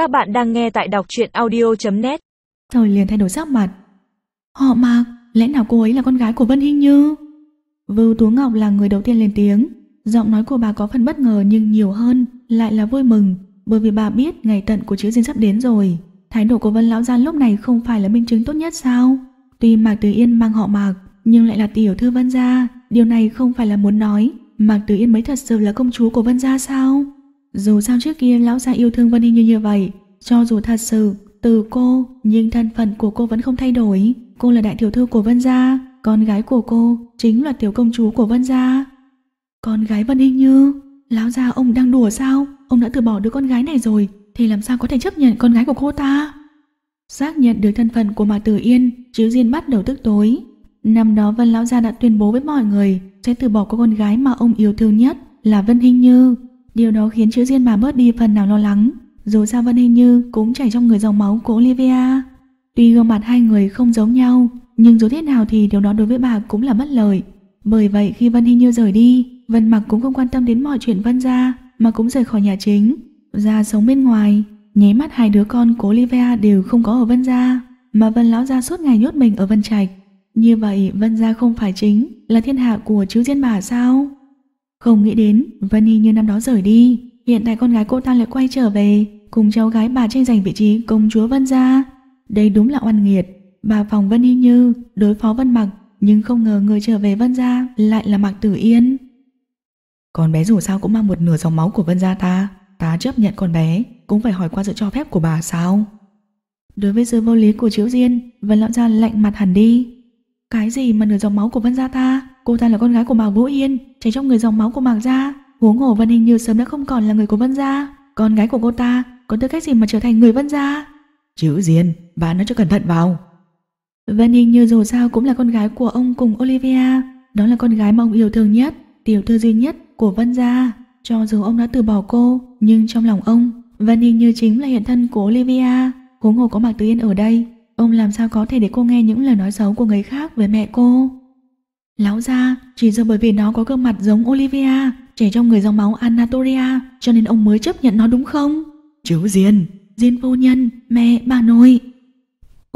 Các bạn đang nghe tại đọc truyện audio.net Rồi liền thay đổi sắc mặt Họ Mạc, lẽ nào cô ấy là con gái của Vân Hinh Như? Vưu Tú Ngọc là người đầu tiên lên tiếng Giọng nói của bà có phần bất ngờ nhưng nhiều hơn Lại là vui mừng Bởi vì bà biết ngày tận của chữ Diên sắp đến rồi Thái độ của Vân Lão Gia lúc này không phải là minh chứng tốt nhất sao? Tuy Mạc Tử Yên mang họ Mạc Nhưng lại là tiểu thư Vân Gia Điều này không phải là muốn nói Mạc Tử Yên mới thật sự là công chúa của Vân Gia sao? Dù sao trước kia lão gia yêu thương Vân Hy như như vậy, cho dù thật sự từ cô, nhưng thân phận của cô vẫn không thay đổi. Cô là đại tiểu thư của Vân Gia, con gái của cô chính là tiểu công chúa của Vân Gia. Con gái Vân Hy Như, lão gia ông đang đùa sao? Ông đã từ bỏ đứa con gái này rồi, thì làm sao có thể chấp nhận con gái của cô ta? Xác nhận được thân phận của Mạc Tử Yên, chứ Diên bắt đầu tức tối. Năm đó Vân Lão Gia đã tuyên bố với mọi người sẽ từ bỏ cô con gái mà ông yêu thương nhất là Vân Hinh Như. Điều đó khiến chữ Diên bà bớt đi phần nào lo lắng. Dù sao Vân Hình Như cũng chảy trong người dòng máu của Olivia. Tuy gương mặt hai người không giống nhau, nhưng dù thế nào thì điều đó đối với bà cũng là bất lợi. Bởi vậy khi Vân Hình Như rời đi, Vân Mặc cũng không quan tâm đến mọi chuyện Vân ra, mà cũng rời khỏi nhà chính. Ra sống bên ngoài, nháy mắt hai đứa con của Olivia đều không có ở Vân gia, mà Vân lão gia suốt ngày nhốt mình ở Vân Trạch. Như vậy Vân gia không phải chính là thiên hạ của chữ Diên bà sao? Không nghĩ đến Vân Hy như năm đó rời đi. Hiện tại con gái cô ta lại quay trở về Cùng cháu gái bà tranh giành vị trí công chúa Vân gia. Đây đúng là oan nghiệt. Bà phòng Vân Hy Như đối phó Vân Mặc Nhưng không ngờ người trở về Vân gia Lại là Mạc Tử Yên. Con bé dù sao cũng mang một nửa dòng máu của Vân gia ta. Ta chấp nhận con bé Cũng phải hỏi qua sự cho phép của bà sao? Đối với sự vô lý của Chiếu Diên Vân Lão Gia lạnh mặt hẳn đi. Cái gì mà nửa dòng máu của Vân gia ta? Cô ta là con gái của Mạc Vũ Yên Chảy trong người dòng máu của Mạc Gia. Huống hồ Vân Hình như sớm đã không còn là người của Vân Gia. Con gái của cô ta có tư cách gì mà trở thành người Vân Gia? Chữ Diên Bà nói cho cẩn thận vào. Vân Hình như dù sao cũng là con gái của ông cùng Olivia. Đó là con gái mà ông yêu thương nhất Tiểu thư duy nhất của Vân Gia. Cho dù ông đã từ bỏ cô Nhưng trong lòng ông Vân Hình như chính là hiện thân của Olivia. Huống hồ có Mạc Tử Yên ở đây Ông làm sao có thể để cô nghe những lời nói xấu của người khác về mẹ cô Lão ra, chỉ do bởi vì nó có gương mặt giống Olivia, chảy trong người dòng máu Anatolia, cho nên ông mới chấp nhận nó đúng không? Chú Diên, Diên vô nhân, mẹ, bà nội.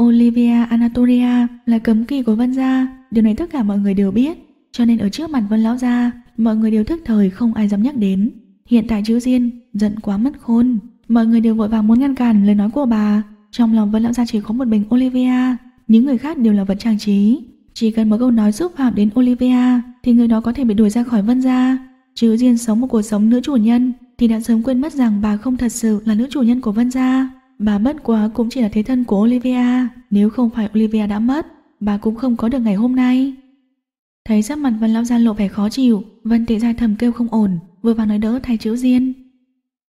Olivia Anatolia là cấm kỵ của Vân Gia, điều này tất cả mọi người đều biết, cho nên ở trước mặt Vân Lão Gia, mọi người đều thức thời không ai dám nhắc đến. Hiện tại chú Diên giận quá mất khôn, mọi người đều vội vàng muốn ngăn cản lời nói của bà. Trong lòng Vân Lão Gia chỉ có một mình Olivia, những người khác đều là vật trang trí. Chỉ cần một câu nói xúc phạm đến Olivia thì người đó có thể bị đuổi ra khỏi Vân gia. Chứ riêng sống một cuộc sống nữ chủ nhân thì đã sớm quên mất rằng bà không thật sự là nữ chủ nhân của Vân gia. Bà bất quá cũng chỉ là thế thân của Olivia. Nếu không phải Olivia đã mất, bà cũng không có được ngày hôm nay. Thấy sắc mặt Vân Lão Gia lộ vẻ khó chịu, Vân Tị gia thầm kêu không ổn, vừa vào nói đỡ thay chữ Diên.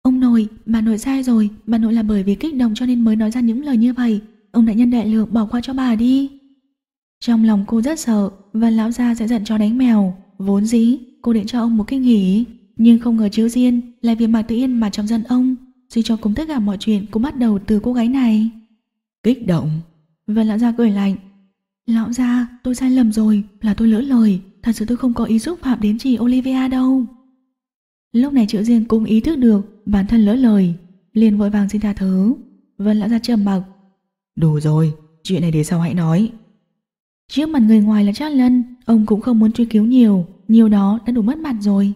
Ông nội, bà nội sai rồi, bà nội là bởi vì kích động cho nên mới nói ra những lời như vậy. Ông đại nhân đại lượng bỏ qua cho bà đi. Trong lòng cô rất sợ và lão gia sẽ giận cho đánh mèo. Vốn dĩ cô định cho ông một kinh hỉ, nhưng không ngờ chiếu riêng lại vì Mạc Tử Yên mà trong dân ông. Suy cho cùng tất cả mọi chuyện cũng bắt đầu từ cô gái này. Kích động. Và lão gia cười lạnh. Lão gia, tôi sai lầm rồi, là tôi lỡ lời. Thật sự tôi không có ý xúc phạm đến chị Olivia đâu. Lúc này chữ riêng cũng ý thức được bản thân lỡ lời, liền vội vàng xin tha thứ. Vân lão gia trầm mặc. Đủ rồi, chuyện này để sau hãy nói. Trước mặt người ngoài là Trác Lân, ông cũng không muốn truy cứu nhiều, nhiều đó đã đủ mất mặt rồi.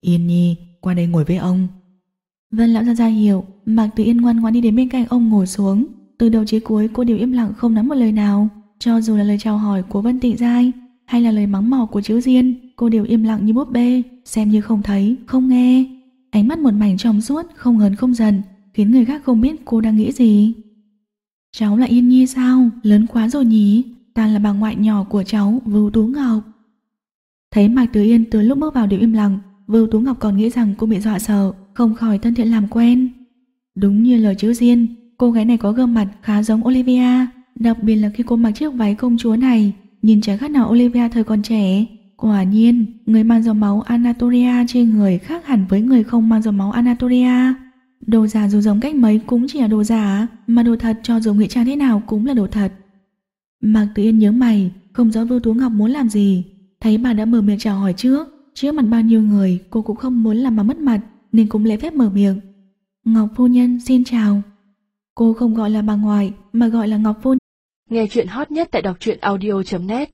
Yên Nhi, qua đây ngồi với ông. Vân lão ra ra hiểu, Mạc Tử Yên ngoan ngoãn đi đến bên cạnh ông ngồi xuống. Từ đầu chí cuối cô đều im lặng không nói một lời nào, cho dù là lời chào hỏi của Vân Tị Giai hay là lời mắng mỏ của Chiếu Diên, cô đều im lặng như búp bê, xem như không thấy, không nghe. Ánh mắt một mảnh trong suốt, không hờn không giận, khiến người khác không biết cô đang nghĩ gì. Cháu là Yên Nhi sao? Lớn quá rồi nhỉ? Ta là bà ngoại nhỏ của cháu Vưu Tú Ngọc. Thấy Mạc Tứ Yên từ lúc bước vào đều im lặng, Vưu Tú Ngọc còn nghĩ rằng cô bị dọa sợ, không khỏi thân thiện làm quen. Đúng như lời chữ Diên, cô gái này có gương mặt khá giống Olivia, đặc biệt là khi cô mặc chiếc váy công chúa này, nhìn trẻ khác nào Olivia thời còn trẻ. Quả nhiên, người mang dòng máu Anatolia trên người khác hẳn với người không mang dòng máu Anatolia. Đồ giả dù giống cách mấy cũng chỉ là đồ giả, mà đồ thật cho dù ngụy trang thế nào cũng là đồ thật. Mạc Tử Yên nhớ mày, không rõ Vương Tú Ngọc muốn làm gì. Thấy bà đã mở miệng chào hỏi trước, trước mặt bao nhiêu người cô cũng không muốn làm mà mất mặt nên cũng lễ phép mở miệng. Ngọc phu nhân xin chào, Cô không gọi là bà ngoại mà gọi là Ngọc Vô Nghe chuyện hot nhất tại đọc truyện audio.net